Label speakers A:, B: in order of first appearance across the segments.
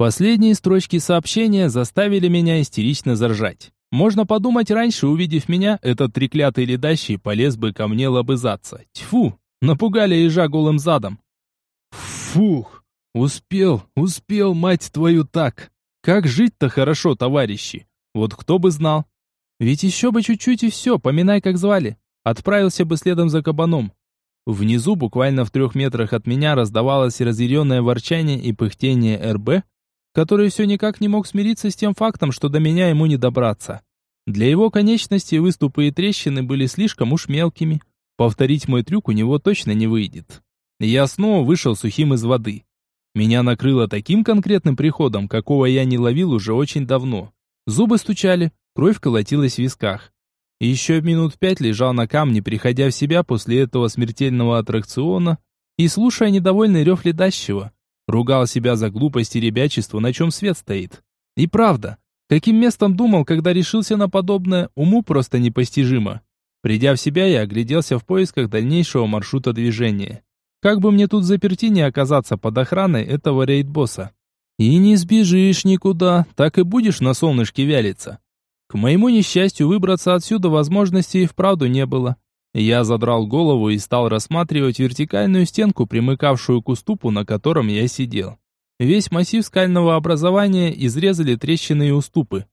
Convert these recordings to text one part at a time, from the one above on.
A: Последние строчки сообщения заставили меня истерично заржать. Можно подумать, раньше, увидев меня, этот треклятый ледащий полез бы ко мне лобызаться. Тьфу, напугали ежа голым задом. Фух, успел, успел, мать твою, так. Как жить-то хорошо, товарищи? Вот кто бы знал. Ведь еще бы чуть-чуть и все, поминай, как звали. Отправился бы следом за кабаном. Внизу, буквально в трех метрах от меня, раздавалось разъяренное ворчание и пыхтение РБ, который все никак не мог смириться с тем фактом, что до меня ему не добраться. Для его конечностей выступы и трещины были слишком уж мелкими. Повторить мой трюк у него точно не выйдет. Я снова вышел сухим из воды. Меня накрыло таким конкретным приходом, какого я не ловил уже очень давно. Зубы стучали, кровь колотилась в висках. Еще минут пять лежал на камне, приходя в себя после этого смертельного аттракциона и слушая недовольный рев ледащего. Ругал себя за глупость и ребячество, на чем свет стоит. И правда, каким местом думал, когда решился на подобное, уму просто непостижимо. Придя в себя, я огляделся в поисках дальнейшего маршрута движения. Как бы мне тут заперти не оказаться под охраной этого рейд-босса. И не сбежишь никуда, так и будешь на солнышке вялиться. К моему несчастью, выбраться отсюда возможности и вправду не было. Я задрал голову и стал рассматривать вертикальную стенку, примыкавшую к уступу, на котором я сидел. Весь массив скального образования изрезали трещины и уступы.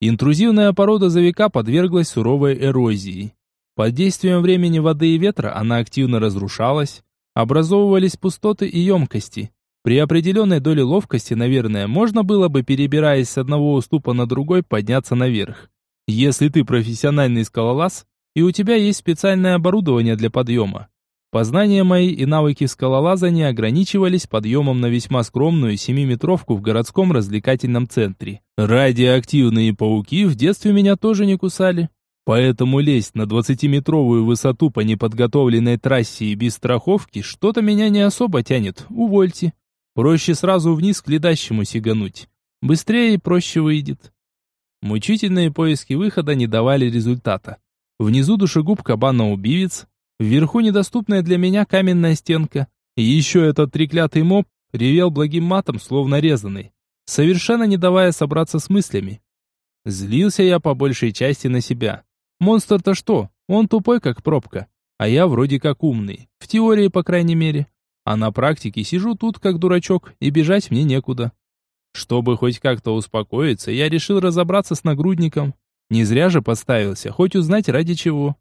A: Интрузивная порода за века подверглась суровой эрозии. Под действием времени воды и ветра она активно разрушалась, образовывались пустоты и емкости. При определенной доле ловкости, наверное, можно было бы, перебираясь с одного уступа на другой, подняться наверх. Если ты профессиональный скалолаз, и у тебя есть специальное оборудование для подъема. Познания мои и навыки скалолазания ограничивались подъемом на весьма скромную семиметровку в городском развлекательном центре. Радиоактивные пауки в детстве меня тоже не кусали. Поэтому лезть на 20-метровую высоту по неподготовленной трассе и без страховки что-то меня не особо тянет, увольте. Проще сразу вниз к ледащему сигануть. Быстрее и проще выйдет. Мучительные поиски выхода не давали результата. Внизу душегуб кабана-убивец, вверху недоступная для меня каменная стенка. И еще этот треклятый моб ревел благим матом, словно резанный, совершенно не давая собраться с мыслями. Злился я по большей части на себя. Монстр-то что? Он тупой, как пробка. А я вроде как умный. В теории, по крайней мере. А на практике сижу тут, как дурачок, и бежать мне некуда. Чтобы хоть как-то успокоиться, я решил разобраться с нагрудником. Не зря же подставился, хоть узнать ради чего.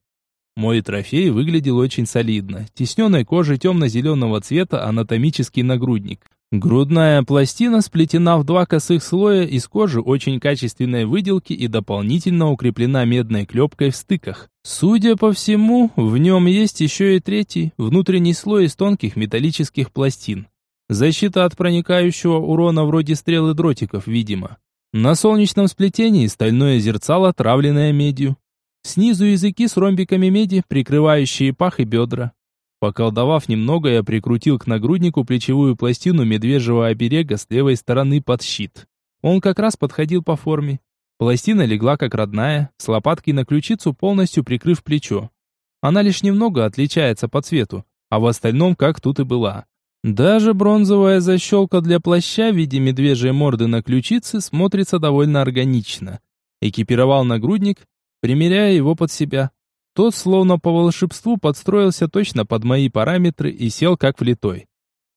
A: Мой трофей выглядел очень солидно. Тесненной кожи темно-зеленого цвета анатомический нагрудник. Грудная пластина сплетена в два косых слоя из кожи очень качественной выделки и дополнительно укреплена медной клепкой в стыках. Судя по всему, в нем есть еще и третий, внутренний слой из тонких металлических пластин. Защита от проникающего урона вроде стрел и дротиков, видимо. На солнечном сплетении стальное зерцало, травленное медью. Снизу языки с ромбиками меди, прикрывающие пах и бедра. Поколдовав немного, я прикрутил к нагруднику плечевую пластину медвежьего оберега с левой стороны под щит. Он как раз подходил по форме. Пластина легла как родная, с лопаткой на ключицу, полностью прикрыв плечо. Она лишь немного отличается по цвету, а в остальном как тут и была. Даже бронзовая защелка для плаща в виде медвежьей морды на ключице смотрится довольно органично. Экипировал нагрудник, примеряя его под себя. Тот, словно по волшебству, подстроился точно под мои параметры и сел как влитой.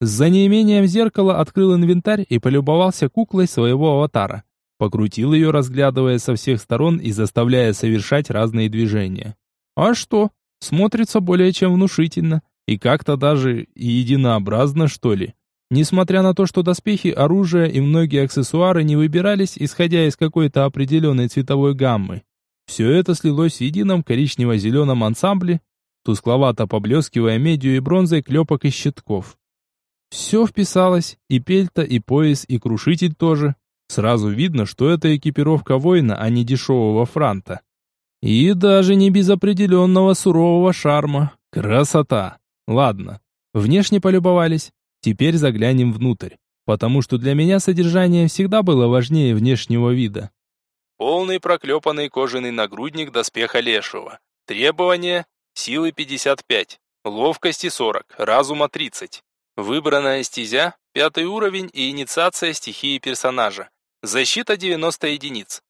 A: За неимением зеркала открыл инвентарь и полюбовался куклой своего аватара. Покрутил ее, разглядывая со всех сторон и заставляя совершать разные движения. А что? Смотрится более чем внушительно. И как-то даже единообразно, что ли. Несмотря на то, что доспехи, оружие и многие аксессуары не выбирались, исходя из какой-то определенной цветовой гаммы. Все это слилось в едином коричнево-зеленом ансамбле, тускловато поблескивая медью и бронзой клепок и щитков. Все вписалось, и пельта, и пояс, и крушитель тоже. Сразу видно, что это экипировка воина, а не дешевого франта. И даже не без определенного сурового шарма. Красота! Ладно, внешне полюбовались. Теперь заглянем внутрь, потому что для меня содержание всегда было важнее внешнего вида. Полный проклепанный кожаный нагрудник доспеха лешего. Требования – силы 55, ловкости 40, разума 30. Выбранная стезя – пятый уровень и инициация стихии персонажа. Защита 90 единиц.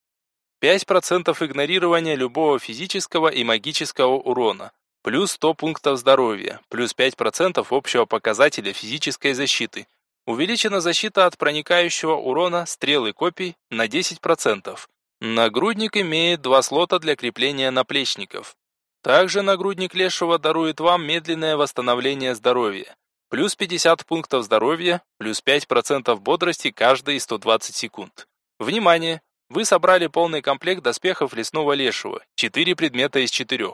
A: 5% игнорирования любого физического и магического урона. Плюс 100 пунктов здоровья. Плюс 5% общего показателя физической защиты. Увеличена защита от проникающего урона стрелы копий на 10%. Нагрудник имеет два слота для крепления наплечников. Также нагрудник лешего дарует вам медленное восстановление здоровья. Плюс 50 пунктов здоровья, плюс 5% бодрости каждые 120 секунд. Внимание! Вы собрали полный комплект доспехов лесного лешего, 4 предмета из 4.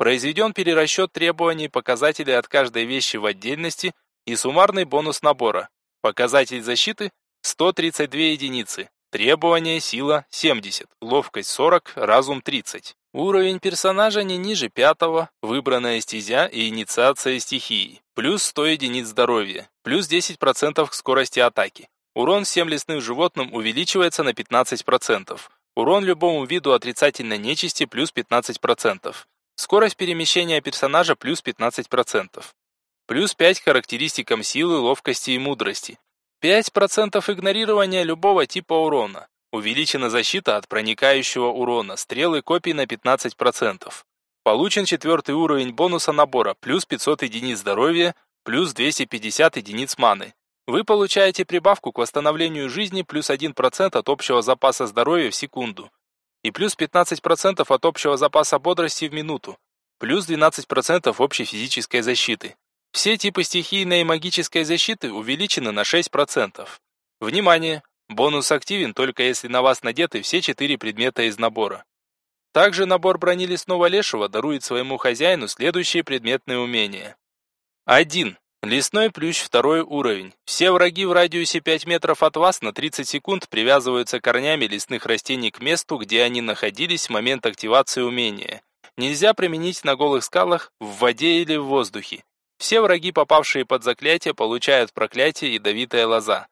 A: Произведен перерасчет требований показателей от каждой вещи в отдельности и суммарный бонус набора. Показатель защиты 132 единицы. Требования сила 70, ловкость 40, разум 30. Уровень персонажа не ниже пятого, выбранная стезя и инициация стихии. Плюс 100 единиц здоровья, плюс 10% к скорости атаки. Урон всем лесным животным увеличивается на 15%. Урон любому виду отрицательной нечисти плюс 15%. Скорость перемещения персонажа плюс 15%. Плюс 5 характеристикам силы, ловкости и мудрости. 5% игнорирования любого типа урона. Увеличена защита от проникающего урона, стрелы копий на 15%. Получен четвертый уровень бонуса набора, плюс 500 единиц здоровья, плюс 250 единиц маны. Вы получаете прибавку к восстановлению жизни плюс 1% от общего запаса здоровья в секунду. И плюс 15% от общего запаса бодрости в минуту. Плюс 12% общей физической защиты. Все типы стихийной и магической защиты увеличены на 6%. Внимание! Бонус активен только если на вас надеты все четыре предмета из набора. Также набор брони лесного лешего дарует своему хозяину следующие предметные умения. 1. Лесной плющ второй уровень. Все враги в радиусе 5 метров от вас на 30 секунд привязываются корнями лесных растений к месту, где они находились в момент активации умения. Нельзя применить на голых скалах, в воде или в воздухе. Все враги, попавшие под заклятие, получают проклятие ядовитая лоза.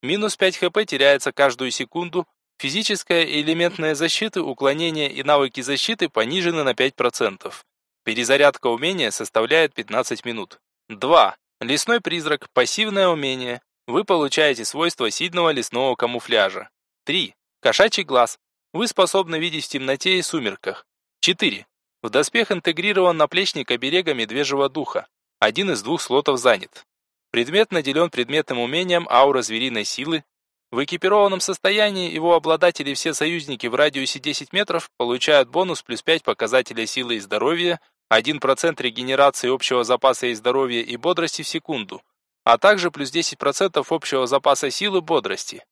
A: Минус 5 хп теряется каждую секунду. Физическая и элементная защиты, уклонение и навыки защиты понижены на 5%. Перезарядка умения составляет 15 минут. 2. Лесной призрак. Пассивное умение. Вы получаете свойства сильного лесного камуфляжа. 3. Кошачий глаз. Вы способны видеть в темноте и сумерках. 4. В доспех интегрирован наплечник оберега медвежьего духа. Один из двух слотов занят. Предмет наделен предметным умением аура звериной силы. В экипированном состоянии его обладатели все союзники в радиусе 10 метров получают бонус плюс 5 показателя силы и здоровья, 1% регенерации общего запаса и здоровья и бодрости в секунду, а также плюс 10% общего запаса силы бодрости.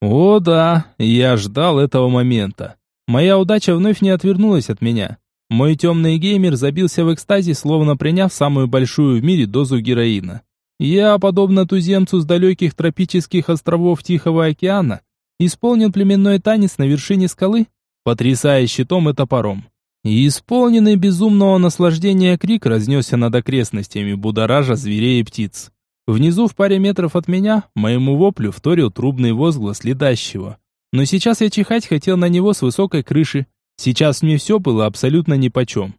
B: О да, я ждал этого момента. Моя удача вновь не отвернулась от меня. Мой темный геймер забился в экстазе, словно приняв самую большую в мире дозу героина. Я, подобно туземцу с далеких тропических островов Тихого океана, исполнил племенной танец на вершине скалы, потрясая щитом и топором. И исполненный безумного наслаждения крик разнесся над окрестностями, будоража зверей и птиц. Внизу в паре метров от меня моему воплю вторил трубный возглас ледащего. Но сейчас я чихать хотел на него с высокой крыши, Сейчас мне все было абсолютно нипочем.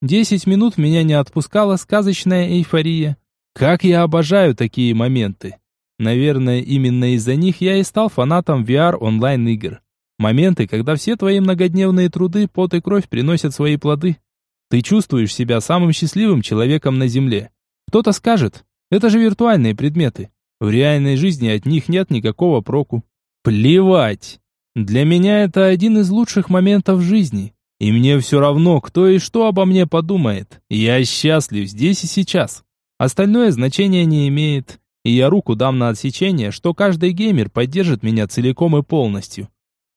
B: Десять минут меня не отпускала сказочная эйфория. Как я обожаю такие моменты. Наверное, именно из-за них я и стал фанатом VR онлайн-игр. Моменты, когда все твои многодневные труды, пот и кровь приносят свои плоды. Ты чувствуешь себя самым счастливым человеком на Земле. Кто-то скажет, это же виртуальные предметы. В реальной жизни от них нет никакого проку. Плевать. Для меня это один из лучших моментов жизни. И мне все равно, кто и что обо мне подумает. Я счастлив здесь и сейчас. Остальное значение не имеет. И я руку дам на отсечение, что каждый геймер поддержит меня целиком и полностью.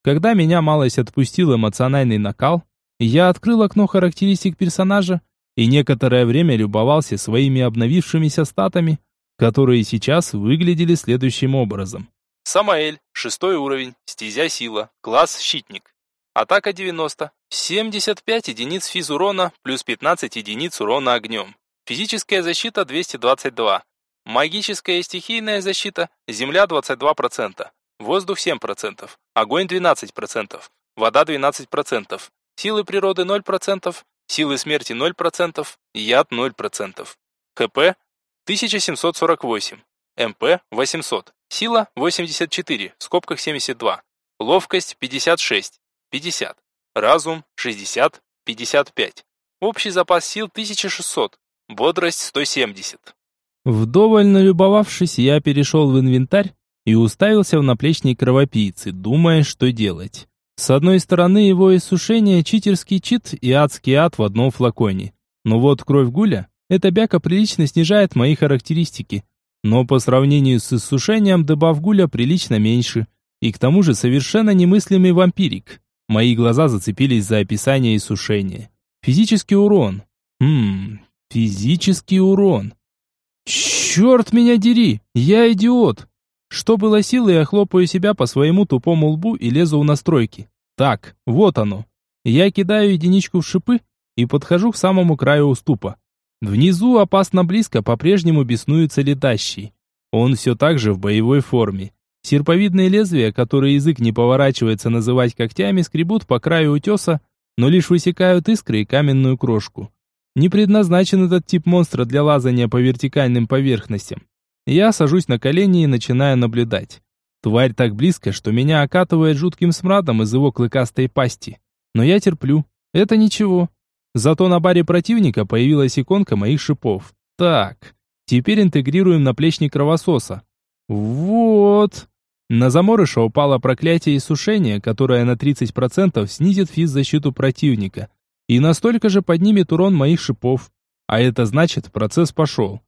B: Когда меня малость отпустил эмоциональный накал, я открыл окно характеристик персонажа и некоторое время любовался своими обновившимися статами, которые сейчас выглядели следующим образом.
A: Самаэль, шестой уровень, стезя сила, класс щитник. Атака 90, 75 единиц физ урона, плюс 15 единиц урона огнем. Физическая защита 222. Магическая и стихийная защита, земля 22%, воздух 7%, огонь 12%, вода 12%, силы природы 0%, силы смерти 0%, яд 0%. КП 1748. МП 800, сила 84, в скобках 72, ловкость 56, 50, разум 60, 55. Общий запас сил 1600, бодрость 170.
B: Вдоволь налюбовавшись, я перешел в инвентарь и уставился в наплечник кровопийцы, думая, что делать. С одной стороны, его иссушение – читерский чит и адский ад в одном флаконе. Но вот кровь гуля – эта бяка прилично снижает мои характеристики. Но по сравнению с иссушением, дебаф гуля прилично меньше. И к тому же совершенно немыслимый вампирик. Мои глаза зацепились за описание иссушения. Физический урон. Хм, физический урон. Черт меня дери, я идиот. Что было силы, я хлопаю себя по своему тупому лбу и лезу в настройки. Так, вот оно. Я кидаю единичку в шипы и подхожу к самому краю уступа. Внизу опасно близко по-прежнему беснуется летащий. Он все так же в боевой форме. Серповидные лезвия, которые язык не поворачивается называть когтями, скребут по краю утеса, но лишь высекают искры и каменную крошку. Не предназначен этот тип монстра для лазания по вертикальным поверхностям. Я сажусь на колени и начинаю наблюдать. Тварь так близко, что меня окатывает жутким смрадом из его клыкастой пасти. Но я терплю. Это ничего. Зато на баре противника появилась иконка моих шипов. Так, теперь интегрируем наплечник кровососа. Вот. На заморыша упало проклятие иссушения, которое на 30% снизит физзащиту противника. И настолько же поднимет урон моих шипов. А это значит, процесс пошел.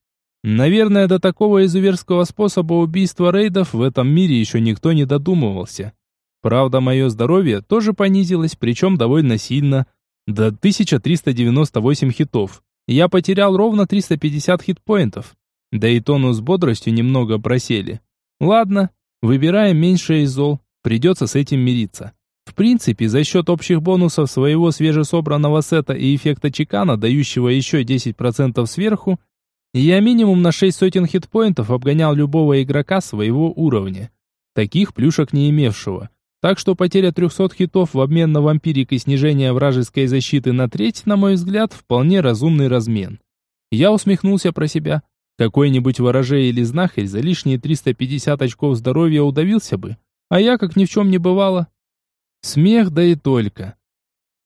B: Наверное, до такого изуверского способа убийства рейдов в этом мире еще никто не додумывался. Правда, мое здоровье тоже понизилось, причем довольно сильно, до 1398 хитов. Я потерял ровно 350 хитпоинтов. Да и тонус бодростью немного просели. Ладно, выбираем меньшее из зол, придется с этим мириться. В принципе, за счет общих бонусов своего свежесобранного сета и эффекта чекана, дающего еще 10% сверху, я минимум на 6 сотен хитпоинтов обгонял любого игрока своего уровня, таких плюшек не имевшего. Так что потеря 300 хитов в обмен на вампирик и снижение вражеской защиты на треть, на мой взгляд, вполне разумный размен. Я усмехнулся про себя. Какой-нибудь ворожей или знахарь за лишние 350 очков здоровья удавился бы, а я, как ни в чем не бывало. Смех да и только.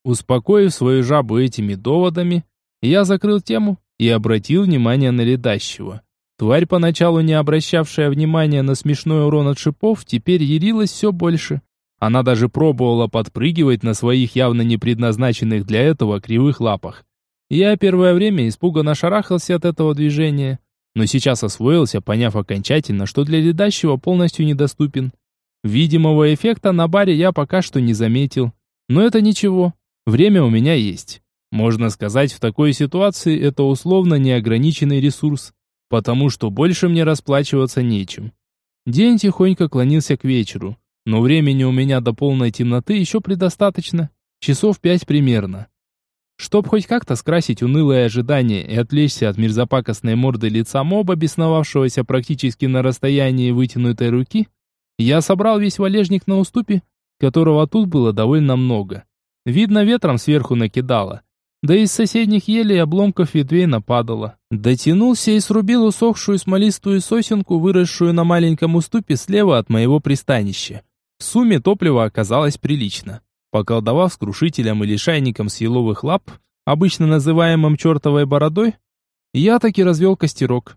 B: Успокоив свою жабу этими доводами, я закрыл тему и обратил внимание на ледащего. Тварь, поначалу не обращавшая внимания на смешной урон от шипов, теперь ярилась все больше. Она даже пробовала подпрыгивать на своих явно не предназначенных для этого кривых лапах. Я первое время испуганно шарахался от этого движения, но сейчас освоился, поняв окончательно, что для ледащего полностью недоступен. Видимого эффекта на баре я пока что не заметил. Но это ничего, время у меня есть. Можно сказать, в такой ситуации это условно неограниченный ресурс, потому что больше мне расплачиваться нечем. День тихонько клонился к вечеру, но времени у меня до полной темноты еще предостаточно, часов пять примерно. Чтоб хоть как-то скрасить унылое ожидание и отвлечься от мерзопакостной морды лица моба, бесновавшегося практически на расстоянии вытянутой руки, я собрал весь валежник на уступе, которого тут было довольно много. Видно, ветром сверху накидало, да из соседних елей обломков ветвей нападало. Дотянулся и срубил усохшую смолистую сосенку, выросшую на маленьком уступе слева от моего пристанища. В сумме топлива оказалось прилично. Поколдовав с крушителем и лишайником с еловых лап, обычно называемым чертовой бородой, я таки развел костерок.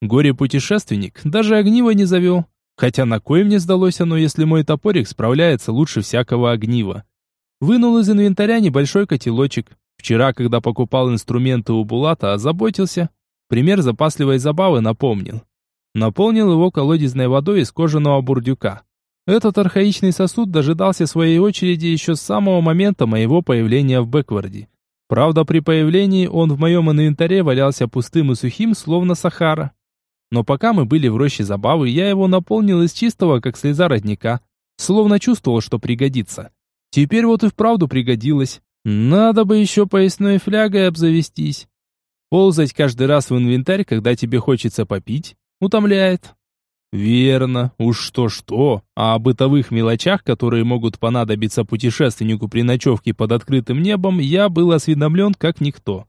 B: Горе-путешественник даже огниво не завел, хотя на кой мне сдалось оно, если мой топорик справляется лучше всякого огнива. Вынул из инвентаря небольшой котелочек, Вчера, когда покупал инструменты у Булата, озаботился. Пример запасливой забавы напомнил. Наполнил его колодезной водой из кожаного бурдюка. Этот архаичный сосуд дожидался своей очереди еще с самого момента моего появления в Бэкварде. Правда, при появлении он в моем инвентаре валялся пустым и сухим, словно Сахара. Но пока мы были в роще забавы, я его наполнил из чистого, как слеза родника. Словно чувствовал, что пригодится. Теперь вот и вправду пригодилось. Надо бы еще поясной флягой обзавестись. Ползать каждый раз в инвентарь, когда тебе хочется попить, утомляет. Верно, уж что-что, а о бытовых мелочах, которые могут понадобиться путешественнику при ночевке под открытым небом, я был осведомлен как никто.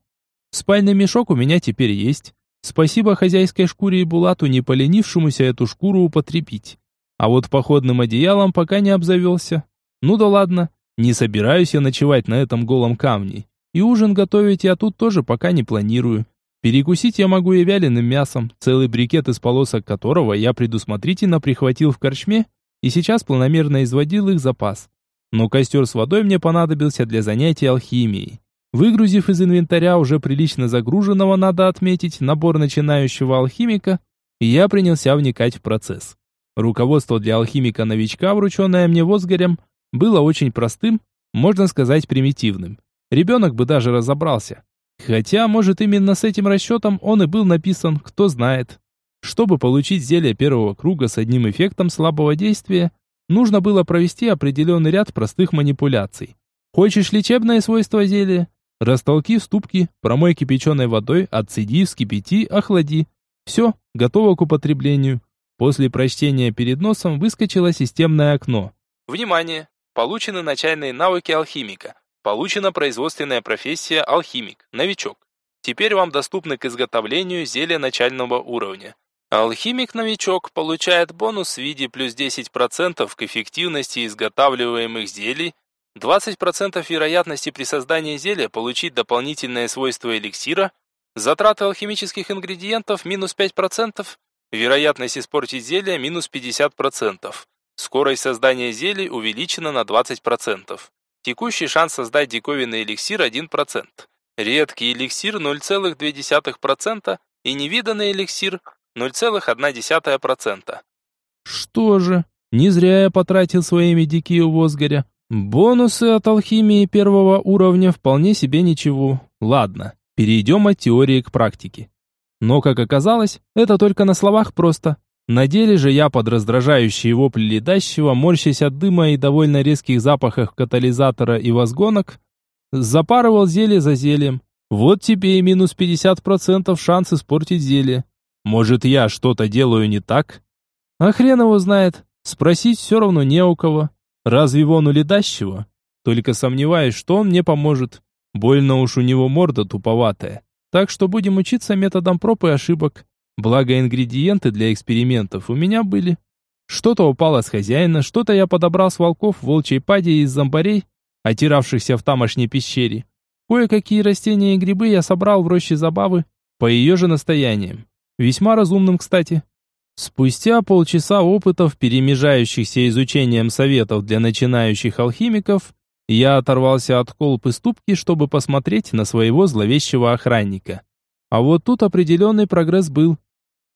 B: Спальный мешок у меня теперь есть. Спасибо хозяйской шкуре и Булату, не поленившемуся эту шкуру употребить. А вот походным одеялом пока не обзавелся. Ну да ладно, не собираюсь я ночевать на этом голом камне. И ужин готовить я тут тоже пока не планирую. Перекусить я могу и вяленым мясом, целый брикет из полосок которого я предусмотрительно прихватил в корчме и сейчас планомерно изводил их запас. Но костер с водой мне понадобился для занятий алхимией. Выгрузив из инвентаря уже прилично загруженного, надо отметить, набор начинающего алхимика, я принялся вникать в процесс. Руководство для алхимика-новичка, врученное мне Возгорем, было очень простым, можно сказать примитивным. Ребенок бы даже разобрался. Хотя, может, именно с этим расчетом он и был написан, кто знает. Чтобы получить зелье первого круга с одним эффектом слабого действия, нужно было провести определенный ряд простых манипуляций. Хочешь лечебное свойство зелья? Растолки в ступке, промой кипяченой водой, отцеди, вскипяти, охлади. Все, готово к употреблению. После прочтения перед носом выскочило системное окно. Внимание! Получены начальные навыки алхимика. Получена производственная профессия алхимик, новичок. Теперь вам доступны к изготовлению зелья начального уровня. Алхимик-новичок получает бонус в виде плюс 10% к эффективности изготавливаемых зелий, 20% вероятности при создании зелья получить дополнительное свойство эликсира, затраты алхимических ингредиентов минус 5%, вероятность испортить зелье минус 50%, скорость создания зелий увеличена на 20%. Текущий шанс создать диковинный эликсир 1%. Редкий эликсир 0,2% и невиданный эликсир 0,1%.
A: Что же, не зря я потратил свои медики у Возгоря. Бонусы от алхимии первого уровня вполне себе ничего. Ладно, перейдем от теории к практике. Но, как оказалось, это только на словах просто. На деле же я под раздражающие вопли ледащего, морщась от дыма и довольно резких запахов катализатора и возгонок, запарывал зелье за зельем. Вот тебе и минус 50% шанс испортить зелье. Может, я что-то делаю не так? А хрен его знает. Спросить все равно не у кого. Разве вон у ледащего? Только сомневаюсь, что он мне поможет. Больно уж у него морда туповатая. Так что будем учиться методом проб и ошибок. Благо ингредиенты для экспериментов у меня были. Что-то упало с хозяина, что-то я подобрал с волков в волчьей паде из зомбарей, отиравшихся в тамошней пещере. Кое-какие растения и грибы я собрал в роще забавы, по ее же настояниям. Весьма разумным, кстати. Спустя полчаса опытов, перемежающихся изучением советов для начинающих алхимиков, я оторвался от колб и ступки, чтобы посмотреть на своего зловещего охранника. А вот тут определенный прогресс был.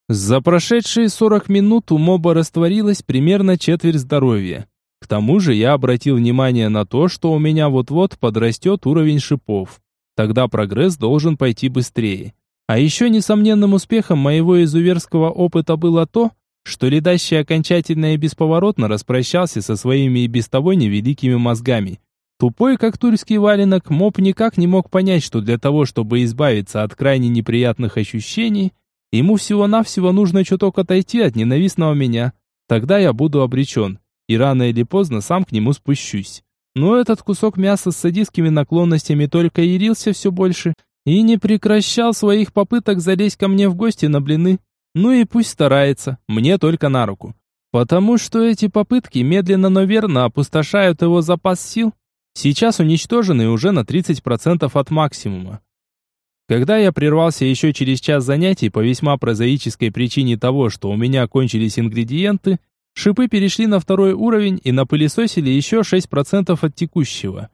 A: За прошедшие 40 минут у моба растворилось примерно четверть здоровья. К тому же я обратил внимание на то, что у меня вот-вот подрастет уровень шипов. Тогда прогресс должен пойти быстрее. А еще несомненным успехом моего изуверского опыта было то, что ледащий окончательно и бесповоротно распрощался со своими и без того невеликими мозгами. Тупой, как тульский валенок, моб никак не мог понять, что для того, чтобы избавиться от крайне неприятных ощущений, Ему всего-навсего нужно чуток отойти от ненавистного меня. Тогда я буду обречен, и рано или поздно сам к нему спущусь. Но этот кусок мяса с садистскими наклонностями только ярился все больше и не прекращал своих попыток залезть ко мне в гости на блины. Ну и пусть старается, мне только на руку. Потому что эти попытки медленно, но верно опустошают его запас сил, сейчас уничтоженный уже на 30% от максимума. Когда я прервался еще через час занятий по весьма прозаической причине того, что у меня кончились ингредиенты, шипы перешли на второй уровень и напылесосили еще 6% от текущего.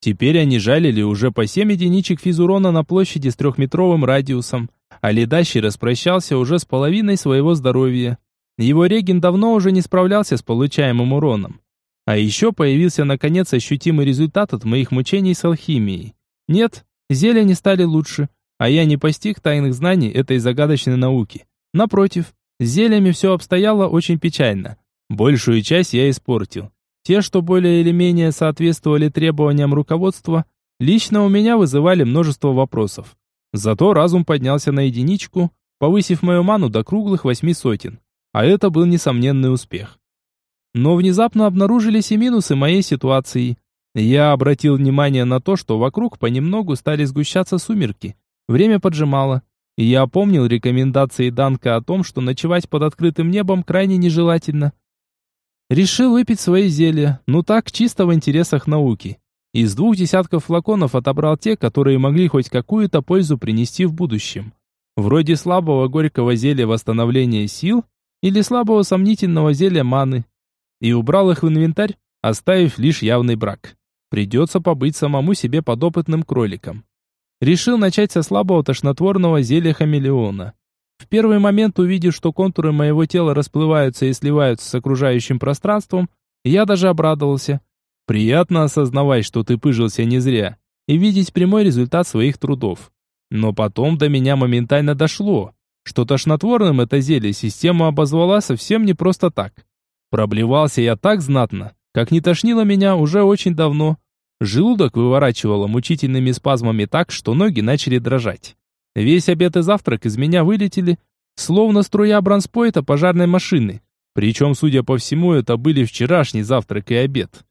A: Теперь они жалили уже по 7 единичек физурона на площади с трехметровым радиусом, а ледащий распрощался уже с половиной своего здоровья. Его реген давно уже не справлялся с получаемым уроном. А еще появился наконец ощутимый результат от моих мучений с алхимией. Нет, Зелья не стали лучше, а я не постиг тайных знаний этой загадочной науки. Напротив, с зельями все обстояло очень печально. Большую часть я испортил. Те, что более или менее соответствовали требованиям руководства, лично у меня вызывали множество вопросов. Зато разум поднялся на единичку, повысив мою ману до круглых восьми сотен. А это был несомненный успех. Но внезапно обнаружились и минусы моей ситуации. Я обратил внимание на то, что вокруг понемногу стали сгущаться сумерки. Время поджимало.
B: Я помнил рекомендации Данка о том, что ночевать под открытым небом крайне нежелательно. Решил выпить свои зелья, ну так, чисто в интересах науки. Из двух десятков флаконов отобрал те, которые могли хоть какую-то пользу принести в будущем. Вроде слабого горького зелья восстановления сил или слабого сомнительного зелья маны. И убрал их в инвентарь, оставив лишь явный брак. Придется побыть самому себе подопытным кроликом. Решил начать со слабого тошнотворного зелья хамелеона. В первый момент, увидев, что контуры моего тела расплываются и сливаются с окружающим пространством, я даже обрадовался. Приятно осознавать, что ты пыжился не зря, и видеть прямой результат своих трудов. Но потом до меня моментально дошло, что тошнотворным это зелье система обозвала совсем не просто так. Проблевался я так знатно, как не тошнило меня уже очень давно. Желудок выворачивало мучительными спазмами так, что ноги начали дрожать. Весь обед и завтрак из меня вылетели, словно струя бронспойта пожарной машины. Причем, судя по всему, это были вчерашний завтрак и обед.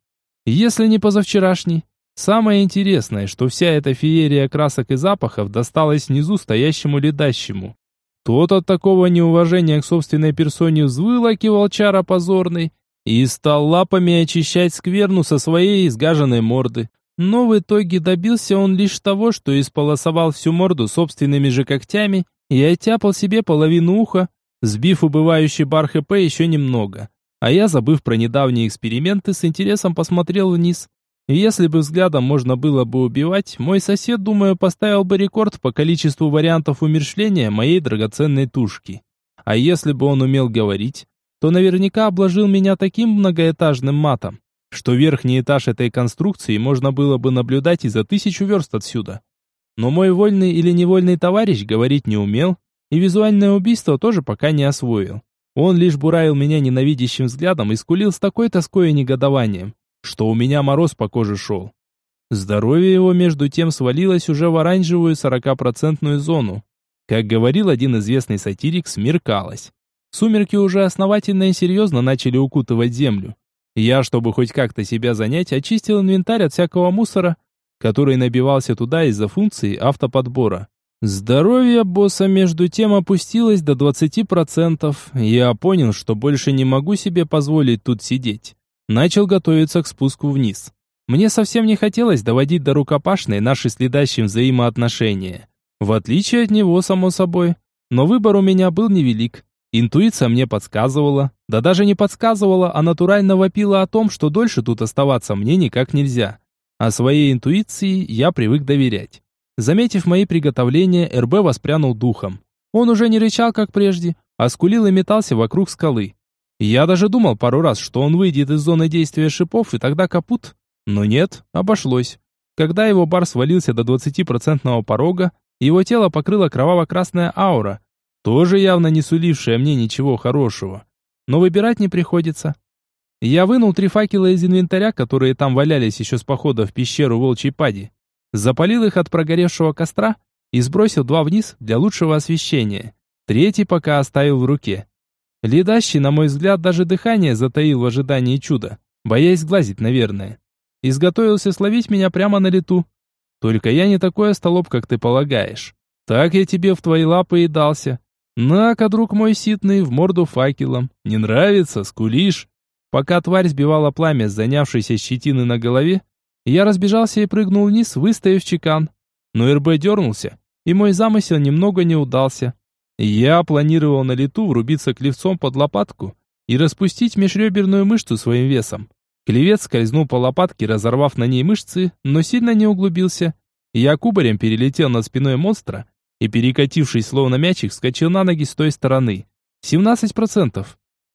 B: Если не позавчерашний. Самое интересное, что вся эта феерия красок и запахов досталась внизу стоящему ледащему. Тот от такого неуважения к собственной персоне взвыл, аки волчара позорный, и стал лапами очищать скверну со своей изгаженной морды. Но в итоге добился он лишь того, что исполосовал всю морду собственными же когтями и оттяпал себе половину уха, сбив убывающий бар ХП еще немного. А я, забыв про недавние эксперименты, с интересом посмотрел вниз. Если бы взглядом можно было бы убивать, мой сосед, думаю, поставил бы рекорд по количеству вариантов умершления моей драгоценной тушки. А если бы он умел говорить, то наверняка обложил меня таким многоэтажным матом, что верхний этаж этой конструкции можно было бы наблюдать и за тысячу верст отсюда. Но мой вольный или невольный товарищ говорить не умел, и визуальное убийство тоже пока не освоил. Он лишь буравил меня ненавидящим взглядом и скулил с такой тоской и негодованием, что у меня мороз по коже шел. Здоровье его между тем свалилось уже в оранжевую 40% зону. Как говорил один известный сатирик, смеркалось. Сумерки уже основательно и серьезно начали укутывать землю. Я, чтобы хоть как-то себя занять, очистил инвентарь от всякого мусора, который набивался туда из-за функции автоподбора. Здоровье босса между тем опустилось до 20%. Я понял, что больше не могу себе позволить тут сидеть. Начал готовиться к спуску вниз. Мне совсем не хотелось доводить до рукопашной наши следящие взаимоотношения. В отличие от него, само собой. Но выбор у меня был невелик. Интуиция мне подсказывала, да даже не подсказывала, а натурально вопила о том, что дольше тут оставаться мне никак нельзя. А своей интуиции я привык доверять. Заметив мои приготовления, РБ воспрянул духом. Он уже не рычал, как прежде, а скулил и метался вокруг скалы. Я даже думал пару раз, что он выйдет из зоны действия шипов, и тогда капут. Но нет, обошлось. Когда его бар свалился до 20% порога, его тело покрыла кроваво-красная аура, тоже явно не сулившая мне ничего хорошего. Но выбирать не приходится. Я вынул три факела из инвентаря, которые там валялись еще с похода в пещеру Волчьей Пади запалил их от прогоревшего костра и сбросил два вниз для лучшего освещения. Третий пока оставил в руке. Ледащий, на мой взгляд, даже дыхание затаил в ожидании чуда, боясь глазить, наверное. Изготовился словить меня прямо на лету. Только я не такой остолоп, как ты полагаешь. Так я тебе в твои лапы и дался. На-ка, друг мой ситный, в морду факелом. Не нравится, скулишь. Пока тварь сбивала пламя с занявшейся щетины на голове, я разбежался и прыгнул вниз, выставив чекан. Но РБ дернулся, и мой замысел немного не удался. Я планировал на лету врубиться клевцом под лопатку и распустить межреберную мышцу своим весом. Клевец скользнул по лопатке, разорвав на ней мышцы, но сильно не углубился. Я кубарем перелетел над спиной монстра и, перекатившись словно мячик, вскочил на ноги с той стороны. 17%.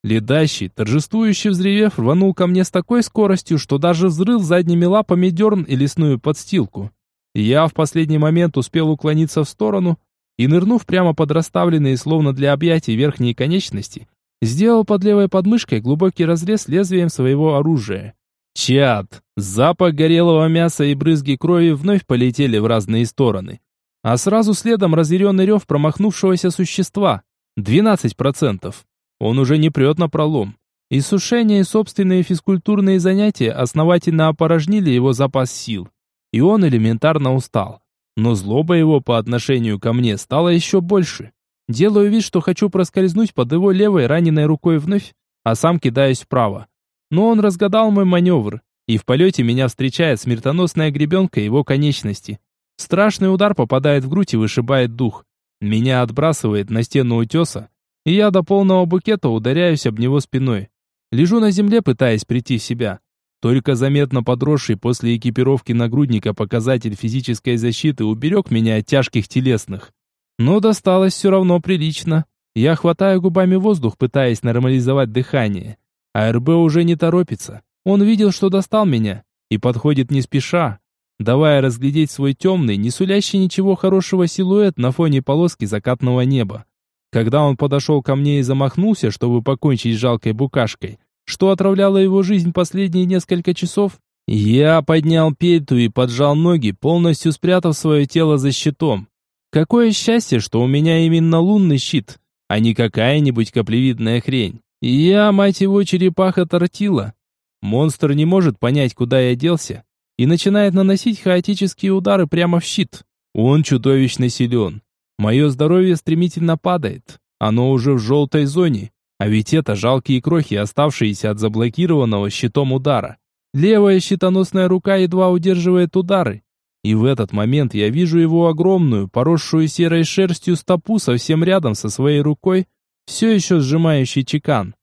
B: Ледащий, торжествующе взревев, рванул ко мне с такой скоростью, что даже взрыл задними лапами дерн и лесную подстилку. Я в последний момент успел уклониться в сторону и, нырнув прямо под расставленные, словно для объятий, верхние конечности, сделал под левой подмышкой глубокий разрез лезвием своего оружия. Чад! Запах горелого мяса и брызги крови вновь полетели в разные стороны. А сразу следом разъяренный рев промахнувшегося существа. 12%. Он уже не прет на пролом. Иссушение и собственные физкультурные занятия основательно опорожнили его запас сил. И он элементарно устал.
A: Но злоба его по отношению ко мне стала еще больше. Делаю вид, что хочу проскользнуть под его левой раненой рукой вновь, а сам кидаюсь вправо. Но он разгадал мой маневр, и в полете меня встречает смертоносная гребенка его конечности. Страшный удар попадает в грудь и вышибает дух. Меня отбрасывает на стену утеса, и я до полного букета ударяюсь об него спиной. Лежу на земле, пытаясь прийти в себя. Только заметно подросший после экипировки нагрудника показатель физической защиты уберег меня от тяжких телесных. Но досталось все равно прилично. Я хватаю губами воздух, пытаясь нормализовать дыхание. А РБ уже не торопится. Он видел, что достал меня, и подходит не спеша, давая разглядеть свой темный, не сулящий ничего хорошего силуэт на фоне полоски закатного неба. Когда он подошел ко мне и замахнулся, чтобы покончить с жалкой букашкой, что отравляло его жизнь последние несколько часов, я поднял пельту и поджал ноги, полностью спрятав свое тело за щитом. Какое счастье, что у меня именно лунный щит, а не какая-нибудь каплевидная хрень. Я, мать его, черепаха тортила. Монстр не может понять, куда я делся, и начинает наносить хаотические удары прямо в щит. Он чудовищно силен. Мое здоровье стремительно падает. Оно уже в желтой зоне, а ведь это жалкие крохи, оставшиеся от заблокированного щитом удара. Левая щитоносная рука едва удерживает удары. И в этот момент я вижу его огромную, поросшую серой шерстью стопу совсем рядом со своей рукой, все еще сжимающий чекан.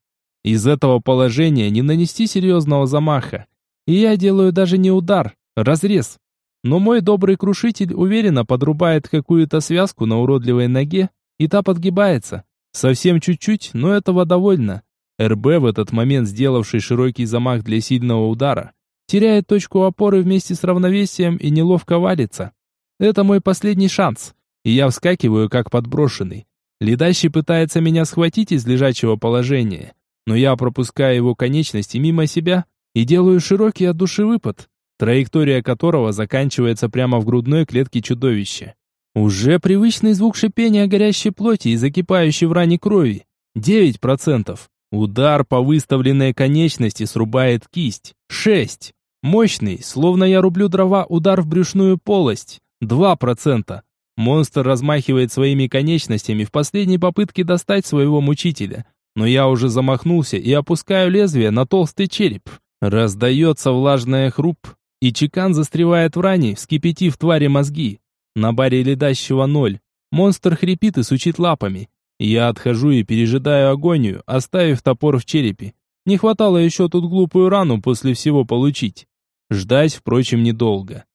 A: Из этого положения не нанести серьезного замаха. И я делаю даже не удар, разрез. Но мой добрый крушитель уверенно подрубает какую-то связку на уродливой ноге, и та подгибается. Совсем чуть-чуть, но этого довольно. РБ в этот момент, сделавший широкий замах для сильного удара, теряет точку опоры вместе с равновесием и неловко валится. Это мой последний шанс, и я вскакиваю как подброшенный. Ледащий пытается меня схватить из лежачего положения, но я пропускаю его конечности мимо себя и делаю широкий от души выпад, траектория которого заканчивается прямо в грудной клетке чудовища. Уже привычный звук шипения горящей плоти и закипающей в ране крови. 9%. Удар по выставленной конечности срубает кисть. 6. Мощный, словно я рублю дрова, удар в брюшную полость. 2%. Монстр размахивает своими конечностями в последней попытке достать своего мучителя. Но я уже замахнулся и опускаю лезвие на толстый череп. Раздается влажная хруп, и чекан застревает в ране, вскипятив твари мозги. На баре ледащего ноль. Монстр хрипит и сучит лапами. Я отхожу и пережидаю агонию, оставив топор в черепе. Не хватало еще тут глупую рану после всего получить. Ждать, впрочем, недолго.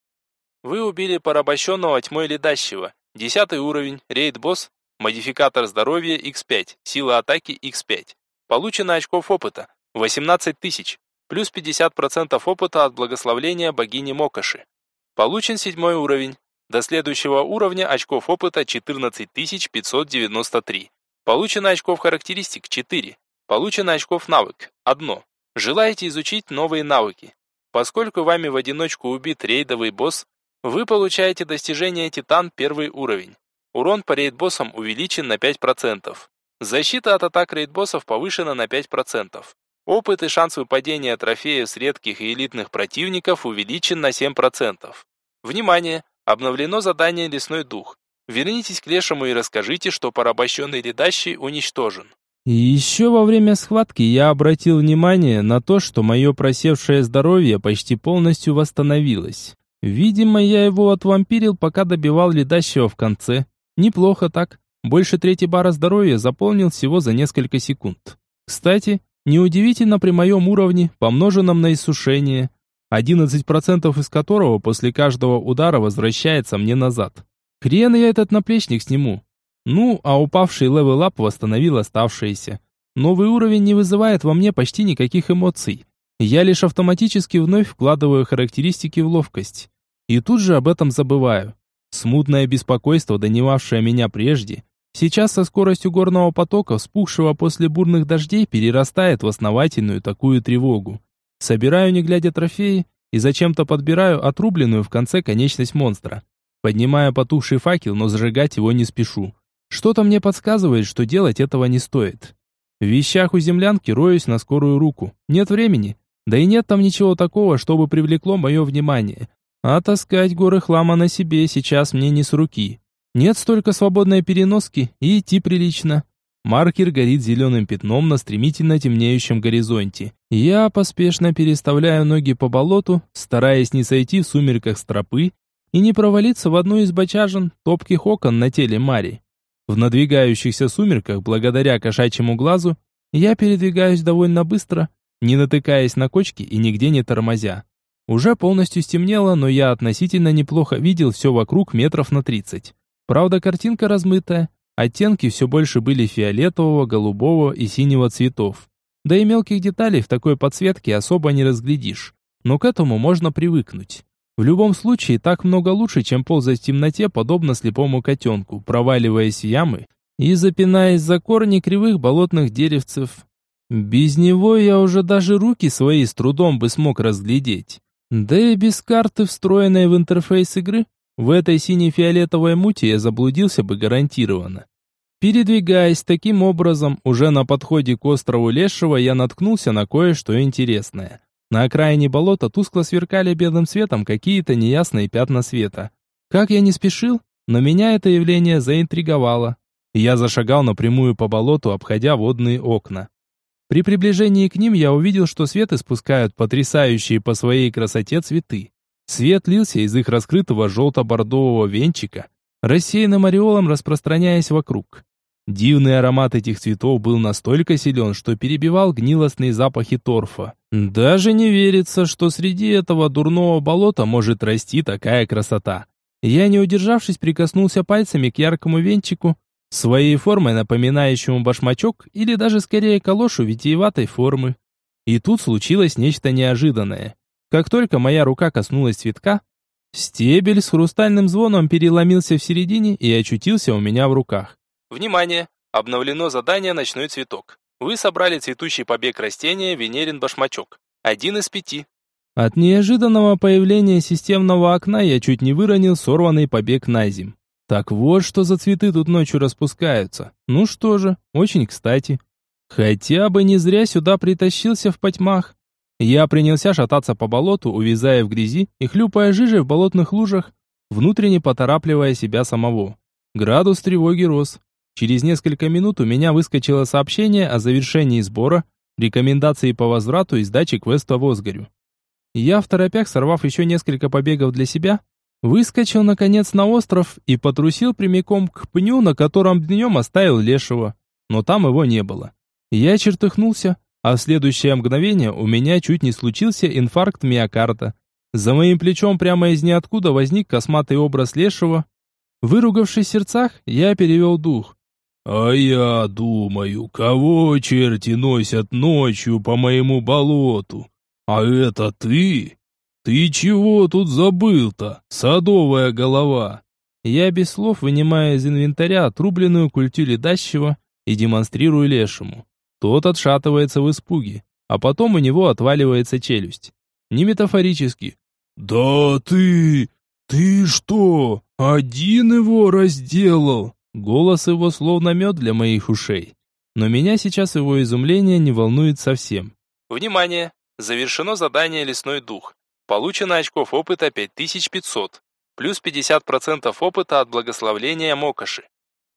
A: Вы убили порабощенного тьмой ледащего. Десятый уровень, рейд-босс, модификатор здоровья X5, сила атаки X5. Получено очков опыта, 18 тысяч, плюс 50% опыта от благословления богини Мокоши. Получен седьмой уровень, до следующего уровня очков опыта 14593. Получено очков характеристик 4. Получено очков навык 1. Желаете изучить новые навыки? Поскольку вами в одиночку убит рейдовый босс, вы получаете достижение Титан первый уровень. Урон по рейд-боссам увеличен на 5%. Защита от атак рейд-боссов повышена на 5%. Опыт и шанс выпадения трофеев с редких и элитных противников увеличен на 7%. Внимание! Обновлено задание «Лесной дух». Вернитесь к Лешему и расскажите, что порабощенный ледащий уничтожен. Еще во время схватки я обратил внимание на то, что мое просевшее здоровье почти полностью восстановилось. Видимо, я его отвампирил, пока добивал ледащего в конце. Неплохо так. Больше трети бара здоровья заполнил всего за несколько секунд. Кстати, неудивительно при моем уровне, помноженном на иссушение, 11% из которого после каждого удара возвращается мне назад. Хрен я этот наплечник сниму. Ну, а упавший левел-ап восстановил оставшиеся. Новый уровень не вызывает во мне почти никаких эмоций. Я лишь автоматически вновь вкладываю характеристики в ловкость. И тут же об этом забываю. Смутное беспокойство, донимавшее меня прежде, сейчас со скоростью горного потока, вспухшего после бурных дождей, перерастает в основательную такую тревогу. Собираю, не глядя трофеи, и зачем-то подбираю отрубленную в конце конечность монстра. Поднимаю потухший факел, но зажигать его не спешу. Что-то мне подсказывает, что делать этого не стоит. В вещах у землянки роюсь на скорую руку. Нет времени. Да и нет там ничего такого, чтобы привлекло мое внимание.
B: А таскать горы хлама на себе сейчас мне не с руки. Нет столько свободной переноски, и идти прилично. Маркер горит зеленым пятном на стремительно темнеющем горизонте. Я поспешно переставляю ноги по болоту, стараясь не сойти в сумерках с тропы и не провалиться в одну из бочажен топких окон на теле Мари. В надвигающихся сумерках, благодаря кошачьему глазу, я передвигаюсь довольно быстро, не натыкаясь на кочки и нигде не тормозя. Уже полностью стемнело, но я относительно неплохо видел все вокруг метров на тридцать. Правда, картинка размытая, Оттенки все больше были фиолетового, голубого и синего цветов. Да и мелких деталей в такой подсветке особо не разглядишь. Но к этому можно привыкнуть. В любом случае, так много лучше, чем ползать в темноте, подобно слепому котенку, проваливаясь в ямы и запинаясь за корни кривых болотных деревцев. Без него я уже даже руки свои с трудом бы смог разглядеть. Да и без карты, встроенной в интерфейс игры, в этой сине-фиолетовой мути я заблудился бы гарантированно. Передвигаясь таким образом, уже на подходе к острову Лешего я наткнулся на кое-что интересное. На окраине болота тускло сверкали белым светом какие-то неясные пятна света. Как я не спешил, но меня это явление заинтриговало. Я зашагал напрямую по болоту, обходя водные окна. При приближении к ним я увидел, что свет испускают потрясающие по своей красоте цветы. Свет лился из их раскрытого желто-бордового венчика, рассеянным ореолом распространяясь вокруг. Дивный аромат этих цветов был настолько силен, что перебивал гнилостные запахи торфа. Даже не верится, что среди этого дурного болота может расти такая красота. Я, не удержавшись, прикоснулся пальцами к яркому венчику, своей формой напоминающему башмачок или даже скорее калошу витиеватой формы. И тут случилось нечто неожиданное. Как только моя рука коснулась цветка, стебель с хрустальным звоном переломился в середине и очутился у меня в руках.
A: Внимание! Обновлено задание «Ночной цветок». Вы собрали цветущий побег растения Венерин башмачок. Один из пяти.
B: От неожиданного появления системного окна я чуть не выронил сорванный побег на зим. Так вот, что за цветы тут ночью распускаются. Ну что же, очень кстати. Хотя бы не зря сюда притащился в потьмах. Я принялся шататься по болоту, увязая в грязи и хлюпая жижей в болотных лужах, внутренне поторапливая себя самого. Градус тревоги рос. Через несколько минут у меня выскочило сообщение о завершении сбора, рекомендации по возврату и сдаче квеста в Осгарю. Я в торопях, сорвав еще несколько побегов для себя, выскочил наконец на остров и потрусил прямиком к пню, на котором днем оставил лешего. Но там его не было. Я чертыхнулся, а в следующее мгновение у меня чуть не случился инфаркт миокарда. За моим плечом прямо из ниоткуда возник косматый образ лешего. Выругавшись в сердцах, я перевел дух.
C: «А я думаю, кого черти носят ночью по моему болоту? А это ты? Ты чего тут забыл-то, садовая голова?»
B: Я без слов вынимаю из инвентаря отрубленную культю ледащего и демонстрирую лешему. Тот отшатывается в испуге, а потом у него отваливается челюсть. Не метафорически.
C: «Да ты... ты что, один его разделал?»
B: Голос его словно мед для моих ушей. Но меня сейчас его изумление не волнует совсем.
A: Внимание! Завершено задание «Лесной дух». Получено очков опыта 5500. Плюс 50% опыта от благословления Мокоши.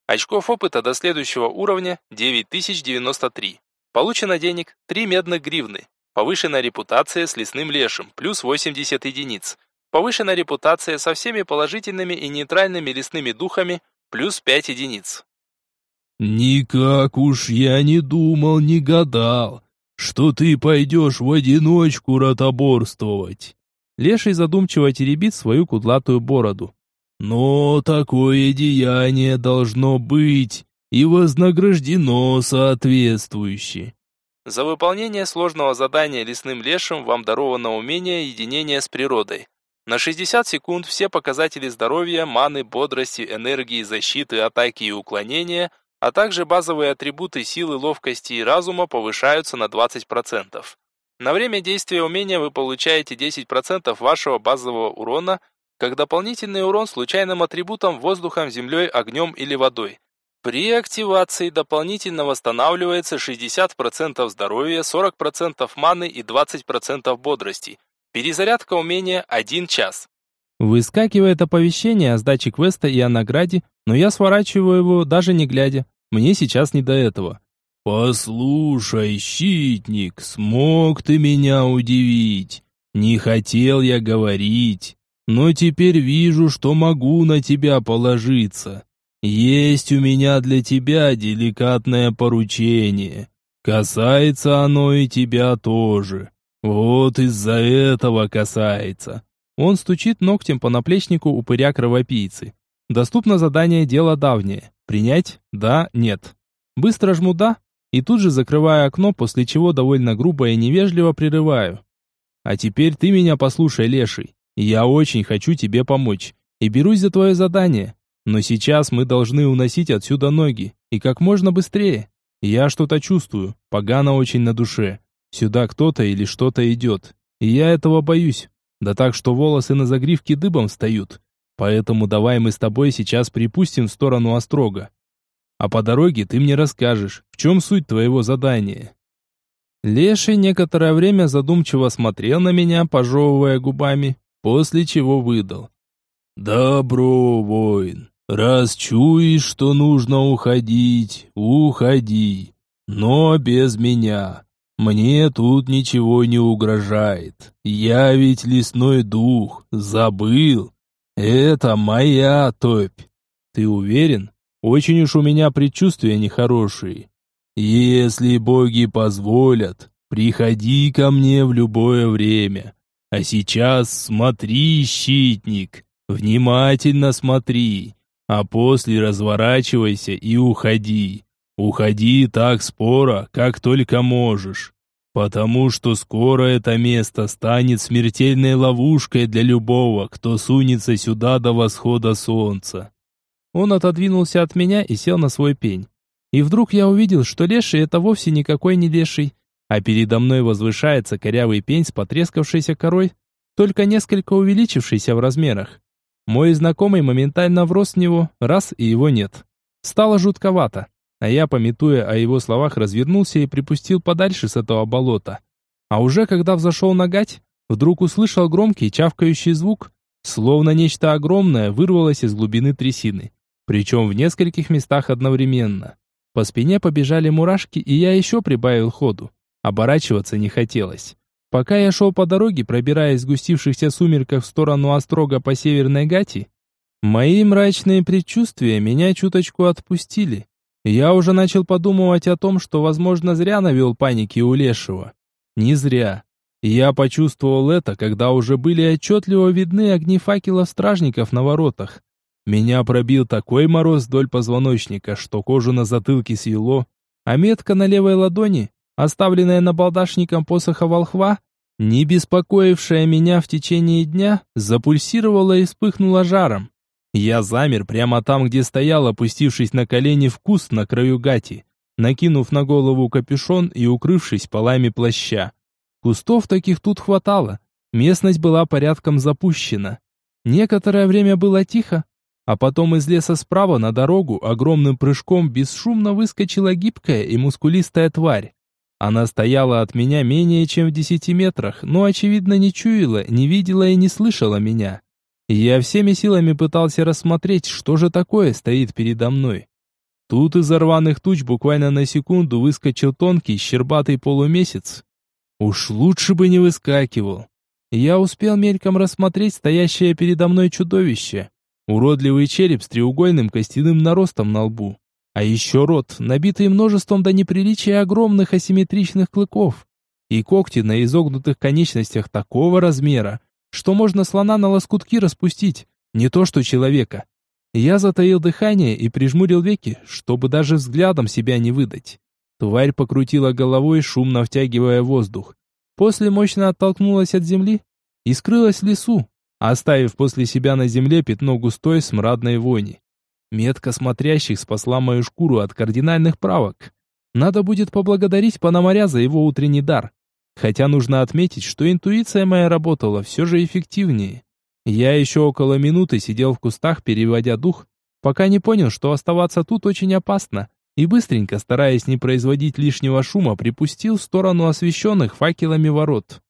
A: Очков опыта до следующего уровня 9093. Получено денег 3 медных гривны. Повышена репутация с лесным лешим, плюс 80 единиц. Повышена репутация со всеми положительными и нейтральными лесными духами, плюс 5 единиц.
C: «Никак уж я не думал, не гадал, что ты пойдешь в одиночку ротоборствовать».
B: Леший задумчиво теребит свою кудлатую бороду.
C: «Но такое деяние должно быть и вознаграждено соответствующе».
A: За выполнение сложного задания лесным лешим вам даровано умение единения с природой. На 60 секунд все показатели здоровья, маны, бодрости, энергии, защиты, атаки и уклонения, а также базовые атрибуты силы, ловкости и разума повышаются на 20%. На время действия умения вы получаете 10% вашего базового урона, как дополнительный урон случайным атрибутом воздухом, землей, огнем или водой. При активации дополнительно восстанавливается 60% здоровья, 40% маны и 20% бодрости, Перезарядка умения 1 час.
B: Выскакивает оповещение о сдаче квеста и о награде, но я сворачиваю его, даже не глядя. Мне сейчас не до этого.
C: «Послушай, щитник, смог ты меня удивить. Не хотел я говорить, но теперь вижу, что могу на тебя положиться. Есть у меня для тебя деликатное поручение. Касается оно и тебя тоже. Вот из-за этого касается».
B: Он стучит ногтем по наплечнику упыря-кровопийцы. Доступно задание «Дело давнее». Принять? Да, нет. Быстро жму «Да» и тут же закрываю окно, после чего довольно грубо и невежливо прерываю. А теперь ты меня послушай, леший. Я очень хочу тебе помочь и берусь за твое задание. Но сейчас мы должны уносить отсюда ноги, и как можно быстрее. Я что-то чувствую, погано очень на душе. Сюда кто-то или что-то идет, и я этого боюсь. Да так, что волосы на загривке дыбом встают. Поэтому давай мы с тобой сейчас припустим в сторону Острога. А по дороге ты мне расскажешь, в чем суть твоего задания. Леший некоторое время задумчиво смотрел на меня, пожевывая губами, после чего выдал.
C: «Добро, воин, раз чуешь, что нужно уходить, уходи, но без меня. Мне тут ничего не угрожает. Я ведь лесной дух, забыл. Это моя топь.
B: Ты уверен? Очень уж у меня предчувствия нехорошие.
C: Если боги позволят, приходи ко мне в любое время. А сейчас смотри, щитник, внимательно смотри, а после разворачивайся и уходи. Уходи так споро, как только можешь, потому что скоро это место станет смертельной ловушкой для любого, кто сунется сюда до восхода солнца.
B: Он отодвинулся от меня и сел на свой пень. И вдруг я увидел, что леший это вовсе никакой не леший, а передо мной возвышается корявый пень с потрескавшейся корой, только несколько увеличившийся в размерах. Мой знакомый моментально врос в него, раз и его нет. Стало жутковато а я, пометуя о его словах, развернулся и припустил подальше с этого болота. А уже когда взошел на гать, вдруг услышал громкий чавкающий звук, словно нечто огромное вырвалось из глубины трясины, причем в нескольких местах одновременно. По спине побежали мурашки, и я еще прибавил ходу. Оборачиваться не хотелось. Пока я шел по дороге, пробираясь в сгустившихся сумерках в сторону Острога по Северной Гати, мои мрачные предчувствия меня чуточку отпустили. Я уже начал подумывать о том, что, возможно, зря навел паники у Лешего. Не зря. Я почувствовал это, когда уже были отчетливо видны огни факелов стражников на воротах. Меня пробил такой мороз вдоль позвоночника, что кожу на затылке свело, а метка на левой ладони, оставленная набалдашником посоха волхва, не беспокоившая меня в течение дня, запульсировала и вспыхнула жаром. Я замер прямо там, где стоял, опустившись на колени в куст на краю гати, накинув на голову капюшон и укрывшись полами плаща. Кустов таких тут хватало, местность была порядком запущена. Некоторое время было тихо, а потом из леса справа на дорогу огромным прыжком бесшумно выскочила гибкая и мускулистая тварь. Она стояла от меня менее чем в десяти метрах, но, очевидно, не чуяла, не видела и не слышала меня. Я всеми силами пытался рассмотреть, что же такое стоит передо мной. Тут из рваных туч буквально на секунду выскочил тонкий, щербатый полумесяц. Уж лучше бы не выскакивал. Я успел мельком рассмотреть стоящее передо мной чудовище. Уродливый череп с треугольным костяным наростом на лбу. А еще рот, набитый множеством до неприличия огромных асимметричных клыков. И когти на изогнутых конечностях такого размера, что можно слона на лоскутки распустить, не то что человека. Я затаил дыхание и прижмурил веки, чтобы даже взглядом себя не выдать. Тварь покрутила головой, шумно втягивая воздух. После мощно оттолкнулась от земли и скрылась в лесу, оставив после себя на земле пятно густой смрадной вони. Метка смотрящих спасла мою шкуру от кардинальных правок. Надо будет поблагодарить Пономаря за его утренний дар. Хотя нужно отметить, что интуиция моя работала все же эффективнее. Я еще около минуты сидел в кустах, переводя дух, пока не понял, что оставаться тут очень опасно, и быстренько, стараясь не производить лишнего шума, припустил в сторону освещенных факелами ворот.